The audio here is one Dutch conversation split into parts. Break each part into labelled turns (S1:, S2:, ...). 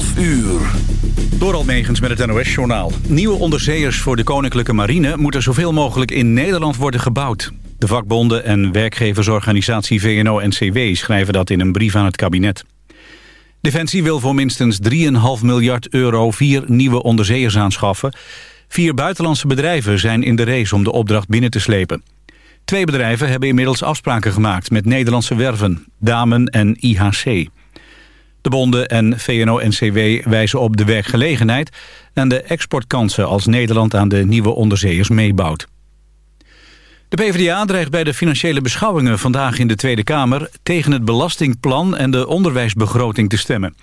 S1: 12 uur.
S2: Door Almegens met het NOS-journaal. Nieuwe onderzeeërs voor de Koninklijke Marine... moeten zoveel mogelijk in Nederland worden gebouwd. De vakbonden en werkgeversorganisatie VNO-NCW... schrijven dat in een brief aan het kabinet. Defensie wil voor minstens 3,5 miljard euro... vier nieuwe onderzeeërs aanschaffen. Vier buitenlandse bedrijven zijn in de race om de opdracht binnen te slepen. Twee bedrijven hebben inmiddels afspraken gemaakt... met Nederlandse werven, Damen en IHC... De bonden en VNO-NCW wijzen op de werkgelegenheid... en de exportkansen als Nederland aan de nieuwe onderzeeërs meebouwt. De PvdA dreigt bij de financiële beschouwingen vandaag in de Tweede Kamer... tegen het belastingplan en de onderwijsbegroting te stemmen.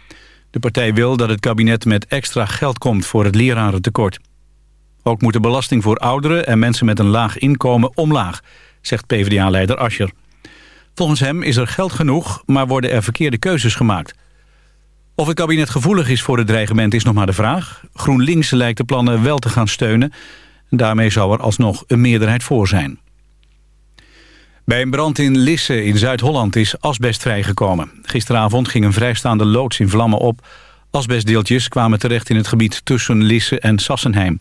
S2: De partij wil dat het kabinet met extra geld komt voor het lerarentekort. Ook moet de belasting voor ouderen en mensen met een laag inkomen omlaag... zegt PvdA-leider Ascher. Volgens hem is er geld genoeg, maar worden er verkeerde keuzes gemaakt... Of het kabinet gevoelig is voor het dreigement is nog maar de vraag. GroenLinks lijkt de plannen wel te gaan steunen. En daarmee zou er alsnog een meerderheid voor zijn. Bij een brand in Lisse in Zuid-Holland is asbest vrijgekomen. Gisteravond ging een vrijstaande loods in vlammen op. Asbestdeeltjes kwamen terecht in het gebied tussen Lisse en Sassenheim.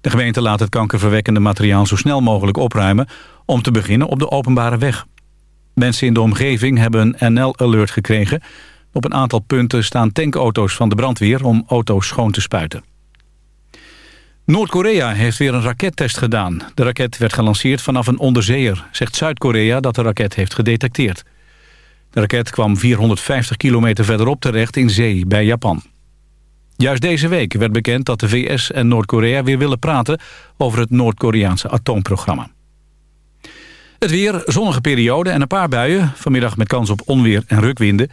S2: De gemeente laat het kankerverwekkende materiaal zo snel mogelijk opruimen... om te beginnen op de openbare weg. Mensen in de omgeving hebben een NL-alert gekregen... Op een aantal punten staan tankauto's van de brandweer om auto's schoon te spuiten. Noord-Korea heeft weer een rakettest gedaan. De raket werd gelanceerd vanaf een onderzeeër. Zegt Zuid-Korea dat de raket heeft gedetecteerd. De raket kwam 450 kilometer verderop terecht in zee bij Japan. Juist deze week werd bekend dat de VS en Noord-Korea weer willen praten... over het Noord-Koreaanse atoomprogramma. Het weer, zonnige periode en een paar buien. Vanmiddag met kans op onweer en rukwinden.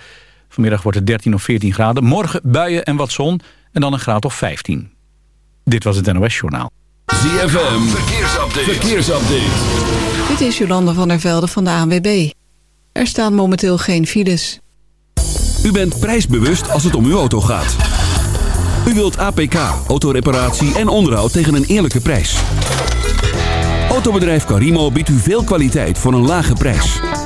S2: Vanmiddag wordt het 13 of 14 graden. Morgen buien en wat zon en dan een graad of 15. Dit was het NOS Journaal.
S1: ZFM, verkeersupdate. verkeersupdate.
S3: Dit is Jolanda van der Velde van de ANWB. Er staan momenteel geen files.
S4: U bent prijsbewust als het om uw auto gaat. U wilt APK, autoreparatie en onderhoud tegen een eerlijke prijs. Autobedrijf Carimo biedt u veel kwaliteit voor een lage prijs.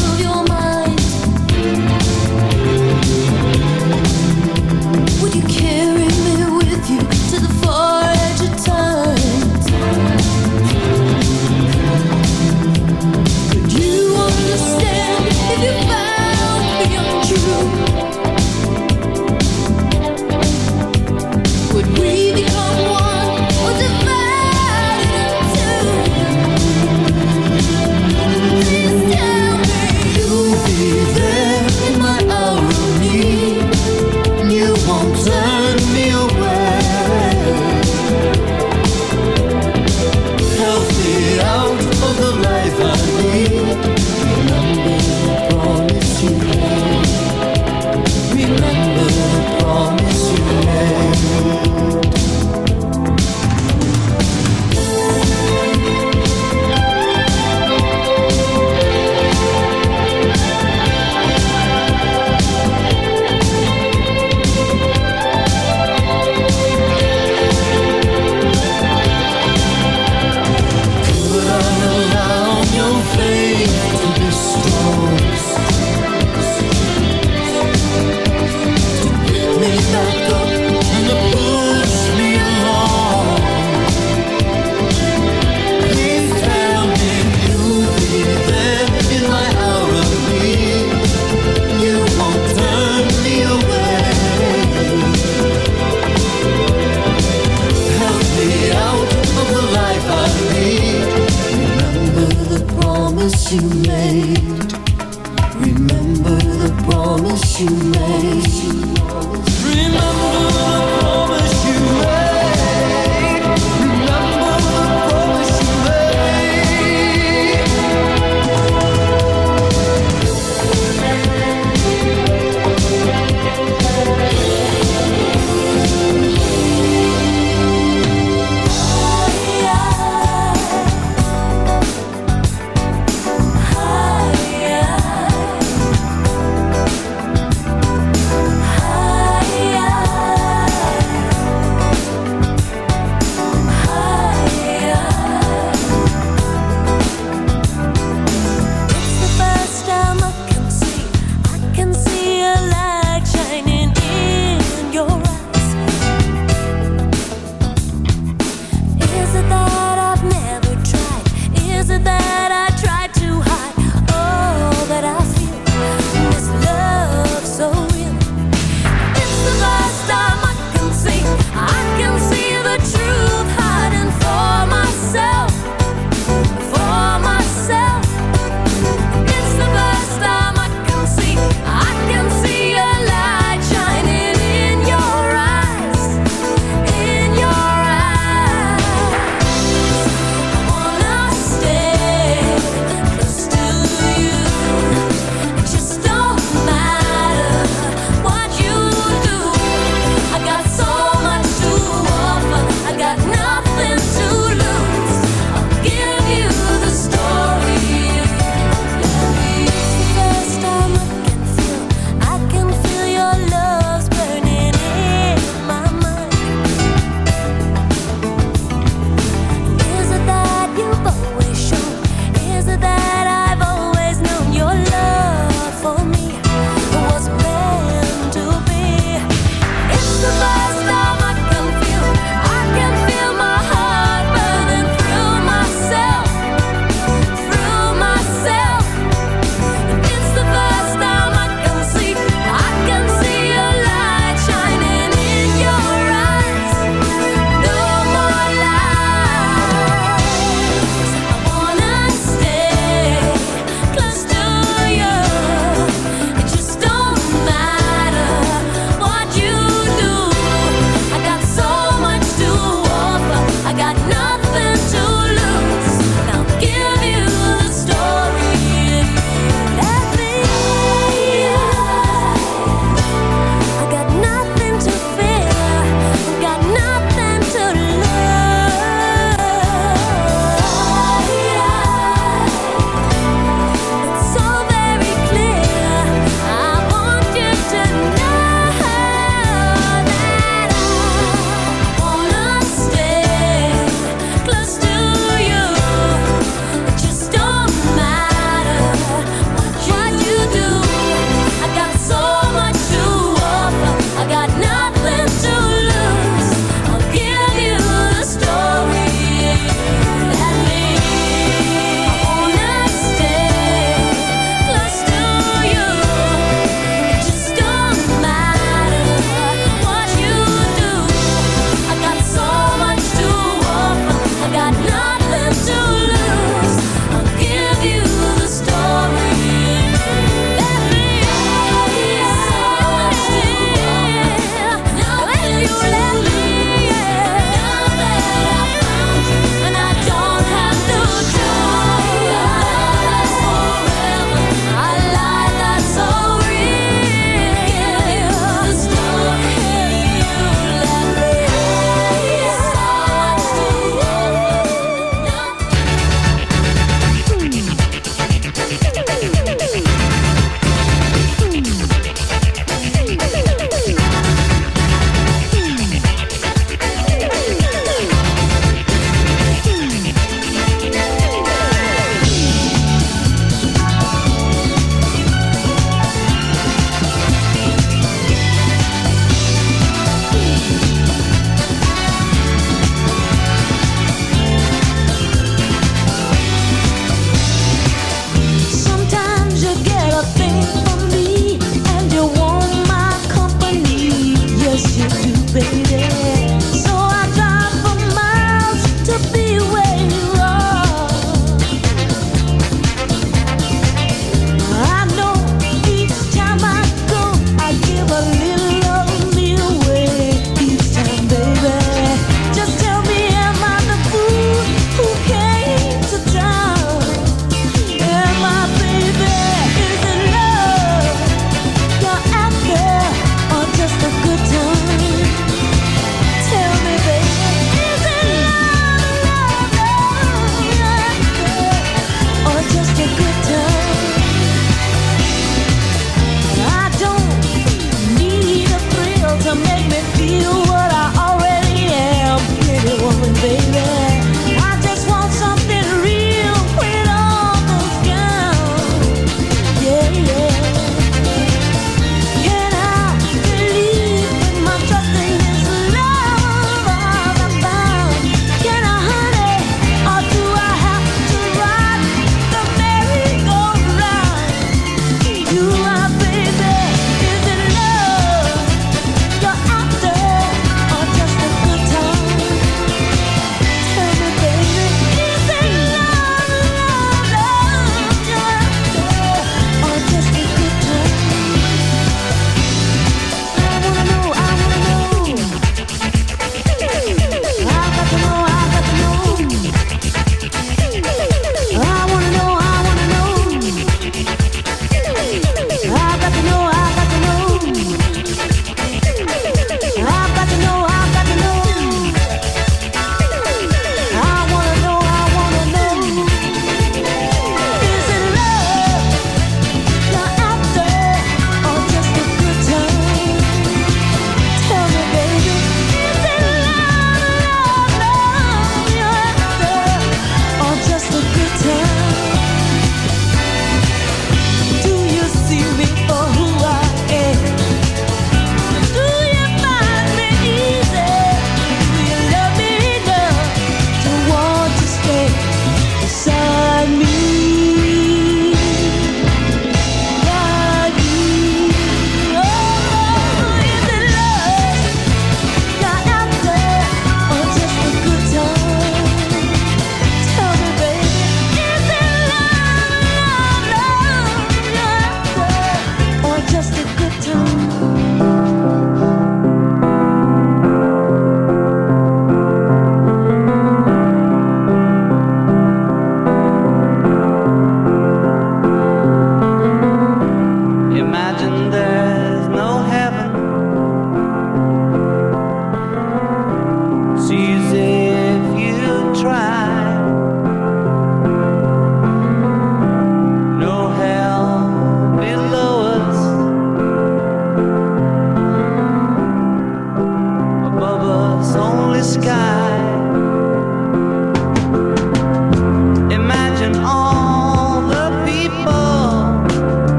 S5: move your
S6: mind.